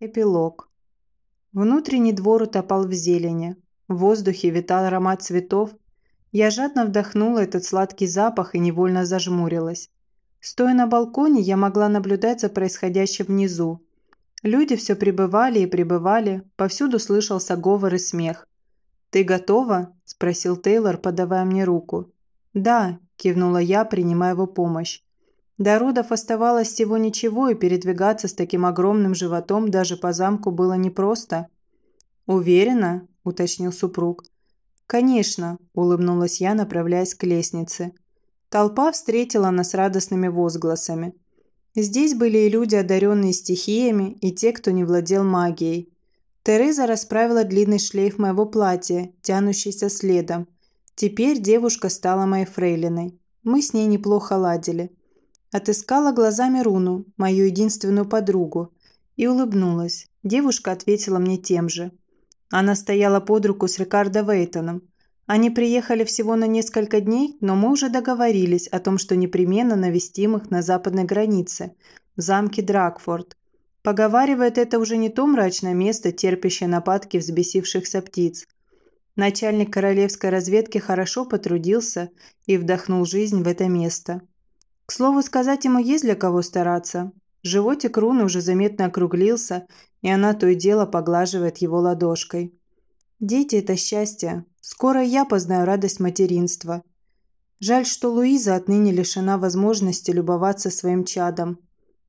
Эпилог. Внутренний двор утопал в зелени. В воздухе витал аромат цветов. Я жадно вдохнула этот сладкий запах и невольно зажмурилась. Стоя на балконе, я могла наблюдать за происходящим внизу. Люди все прибывали и прибывали, повсюду слышался говор и смех. «Ты готова?» – спросил Тейлор, подавая мне руку. «Да», – кивнула я, принимая его помощь. До родов оставалось всего ничего, и передвигаться с таким огромным животом даже по замку было непросто. «Уверена?» – уточнил супруг. «Конечно», – улыбнулась я, направляясь к лестнице. Толпа встретила нас радостными возгласами. Здесь были и люди, одаренные стихиями, и те, кто не владел магией. Тереза расправила длинный шлейф моего платья, тянущийся следом. Теперь девушка стала моей фрейлиной. Мы с ней неплохо ладили. Отыскала глазами Руну, мою единственную подругу, и улыбнулась. Девушка ответила мне тем же. Она стояла под руку с Рикардо Вейтоном. Они приехали всего на несколько дней, но мы уже договорились о том, что непременно навестим их на западной границе, в замке Дракфорд. Поговаривает, это уже не то мрачное место, терпящее нападки взбесившихся птиц. Начальник королевской разведки хорошо потрудился и вдохнул жизнь в это место. К слову сказать, ему есть для кого стараться. Животик Руны уже заметно округлился, и она то и дело поглаживает его ладошкой. Дети – это счастье. Скоро я познаю радость материнства. Жаль, что Луиза отныне лишена возможности любоваться своим чадом.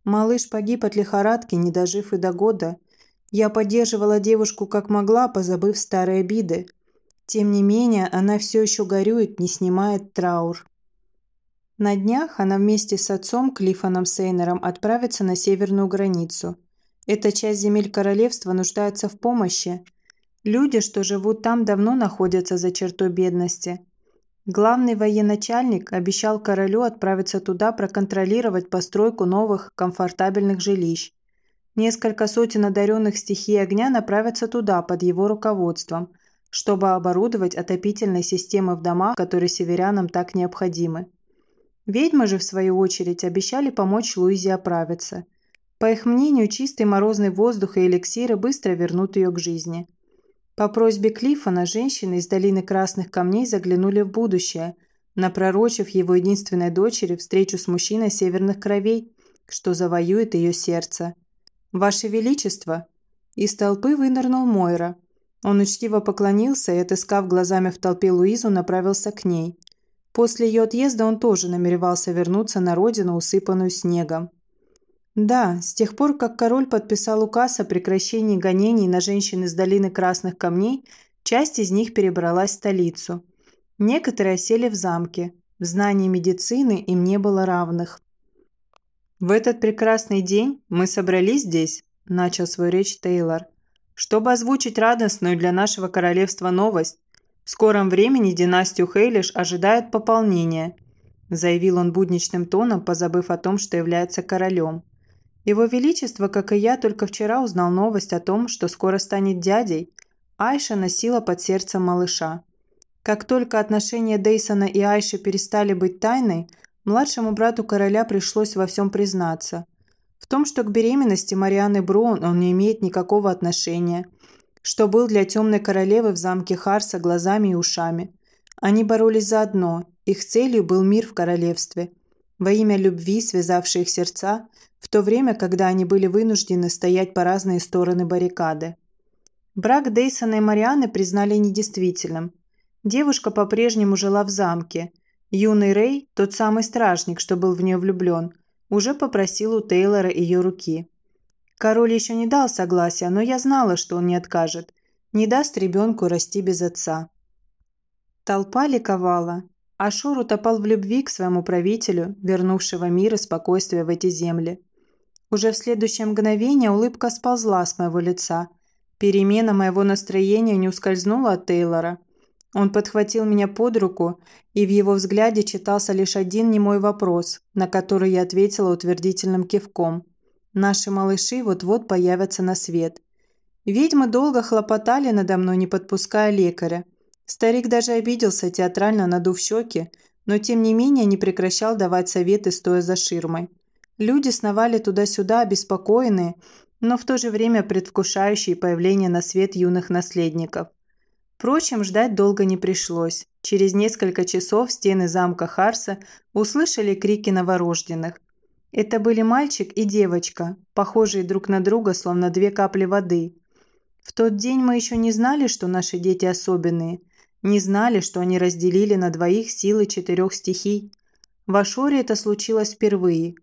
Малыш погиб от лихорадки, не дожив и до года. Я поддерживала девушку как могла, позабыв старые обиды. Тем не менее, она все еще горюет, не снимает траур. На днях она вместе с отцом Клиффоном Сейнером отправится на северную границу. Эта часть земель королевства нуждается в помощи. Люди, что живут там, давно находятся за чертой бедности. Главный военачальник обещал королю отправиться туда проконтролировать постройку новых комфортабельных жилищ. Несколько сотен одаренных стихий огня направятся туда под его руководством, чтобы оборудовать отопительные системы в домах, которые северянам так необходимы. Ведьмы же, в свою очередь, обещали помочь Луизе оправиться. По их мнению, чистый морозный воздух и эликсиры быстро вернут ее к жизни. По просьбе Клиффона женщины из долины Красных Камней заглянули в будущее, напророчив его единственной дочери встречу с мужчиной северных кровей, что завоюет ее сердце. «Ваше Величество!» Из толпы вынырнул Мойра. Он учтиво поклонился и, отыскав глазами в толпе Луизу, направился к ней – После ее отъезда он тоже намеревался вернуться на родину, усыпанную снегом. Да, с тех пор, как король подписал указ о прекращении гонений на женщин из долины Красных Камней, часть из них перебралась в столицу. Некоторые осели в замке. В знании медицины им не было равных. «В этот прекрасный день мы собрались здесь», – начал свою речь Тейлор, – «чтобы озвучить радостную для нашего королевства новость. В скором времени династию Хейлиш ожидает пополнение», заявил он будничным тоном, позабыв о том, что является королем. Его Величество, как и я, только вчера узнал новость о том, что скоро станет дядей. Айша носила под сердцем малыша. Как только отношения Дейсона и Айши перестали быть тайной, младшему брату короля пришлось во всем признаться. В том, что к беременности Марианы Броун он не имеет никакого отношения – что был для темной королевы в замке Харса глазами и ушами. Они боролись за одно, их целью был мир в королевстве, во имя любви, связавшей их сердца, в то время, когда они были вынуждены стоять по разные стороны баррикады. Брак Дейсона и Марианы признали недействительным. Девушка по-прежнему жила в замке. Юный Рэй, тот самый стражник, что был в нее влюблен, уже попросил у Тейлора ее руки. Король еще не дал согласия, но я знала, что он не откажет. Не даст ребенку расти без отца. Толпа ликовала. Ашур утопал в любви к своему правителю, вернувшего мир и спокойствие в эти земли. Уже в следующее мгновение улыбка сползла с моего лица. Перемена моего настроения не ускользнула от Тейлора. Он подхватил меня под руку, и в его взгляде читался лишь один немой вопрос, на который я ответила утвердительным кивком. Наши малыши вот-вот появятся на свет. Ведьмы долго хлопотали надо мной, не подпуская лекаря. Старик даже обиделся, театрально надув щеки, но тем не менее не прекращал давать советы, стоя за ширмой. Люди сновали туда-сюда, обеспокоенные, но в то же время предвкушающий появление на свет юных наследников. Впрочем, ждать долго не пришлось. Через несколько часов стены замка Харса услышали крики новорожденных. Это были мальчик и девочка, похожие друг на друга, словно две капли воды. В тот день мы еще не знали, что наши дети особенные, не знали, что они разделили на двоих силы четырех стихий. В Ашоре это случилось впервые.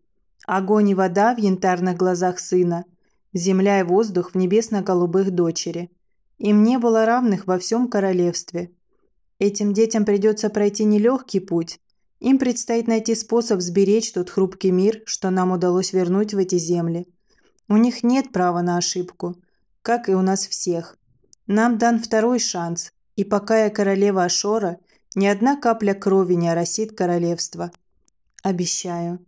Огонь и вода в янтарных глазах сына, земля и воздух в небесно-голубых дочери. Им не было равных во всем королевстве. Этим детям придется пройти нелегкий путь, им предстоит найти способ сберечь тот хрупкий мир, что нам удалось вернуть в эти земли. У них нет права на ошибку, как и у нас всех. Нам дан второй шанс, и пока я королева Ашора, ни одна капля крови не оросит королевство. Обещаю.